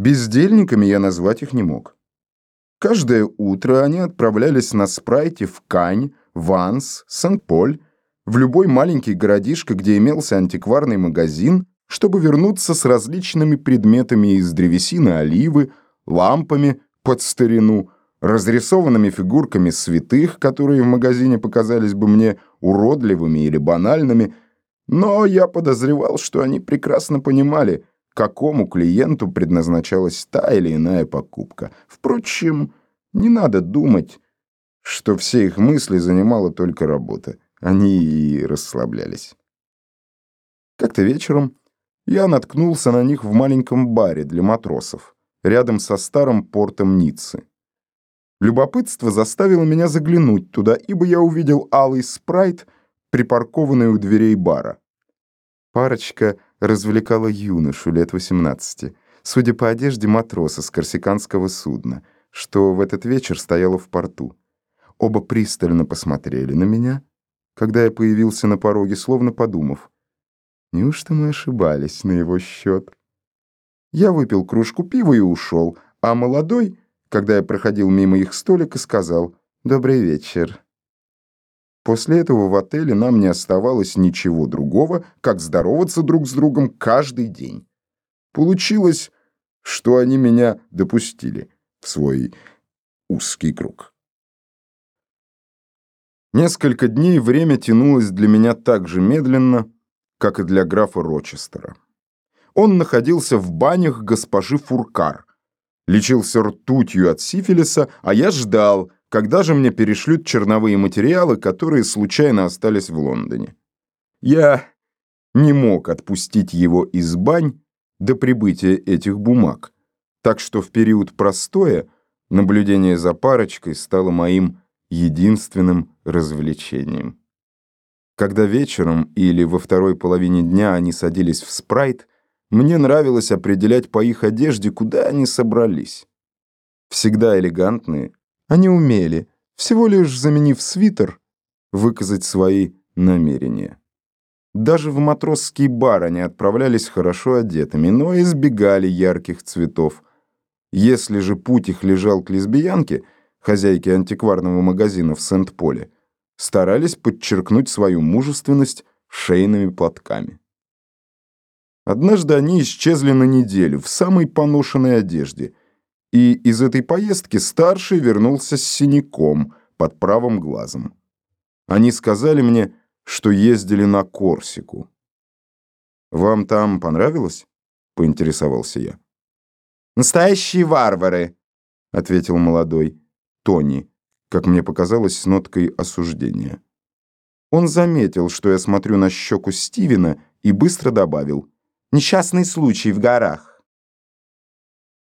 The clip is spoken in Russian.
Бездельниками я назвать их не мог. Каждое утро они отправлялись на спрайте в Кань, Ванс, Сен-Поль, в любой маленький городишко, где имелся антикварный магазин, чтобы вернуться с различными предметами из древесины оливы, лампами под старину, разрисованными фигурками святых, которые в магазине показались бы мне уродливыми или банальными, но я подозревал, что они прекрасно понимали, какому клиенту предназначалась та или иная покупка. Впрочем, не надо думать, что все их мысли занимала только работа. Они и расслаблялись. Как-то вечером я наткнулся на них в маленьком баре для матросов, рядом со старым портом Ниццы. Любопытство заставило меня заглянуть туда, ибо я увидел алый спрайт, припаркованный у дверей бара. Парочка развлекала юношу лет 18, судя по одежде матроса с корсиканского судна, что в этот вечер стояло в порту. Оба пристально посмотрели на меня, когда я появился на пороге, словно подумав, неужто мы ошибались на его счет? Я выпил кружку пива и ушел, а молодой, когда я проходил мимо их столика, сказал «Добрый вечер». После этого в отеле нам не оставалось ничего другого, как здороваться друг с другом каждый день. Получилось, что они меня допустили в свой узкий круг. Несколько дней время тянулось для меня так же медленно, как и для графа Рочестера. Он находился в банях госпожи Фуркар, лечился ртутью от сифилиса, а я ждал, когда же мне перешлют черновые материалы, которые случайно остались в Лондоне. Я не мог отпустить его из бань до прибытия этих бумаг, так что в период простоя наблюдение за парочкой стало моим единственным развлечением. Когда вечером или во второй половине дня они садились в спрайт, мне нравилось определять по их одежде, куда они собрались. Всегда элегантные, они умели, всего лишь заменив свитер, выказать свои намерения. Даже в матросский бар они отправлялись хорошо одетыми, но избегали ярких цветов. Если же путь их лежал к лесбиянке, хозяйке антикварного магазина в Сент-Поле, старались подчеркнуть свою мужественность шейными платками. Однажды они исчезли на неделю в самой поношенной одежде, и из этой поездки старший вернулся с синяком под правым глазом. Они сказали мне, что ездили на Корсику. «Вам там понравилось?» — поинтересовался я. «Настоящие варвары», — ответил молодой, Тони, как мне показалось, с ноткой осуждения. Он заметил, что я смотрю на щеку Стивена, и быстро добавил. «Несчастный случай в горах».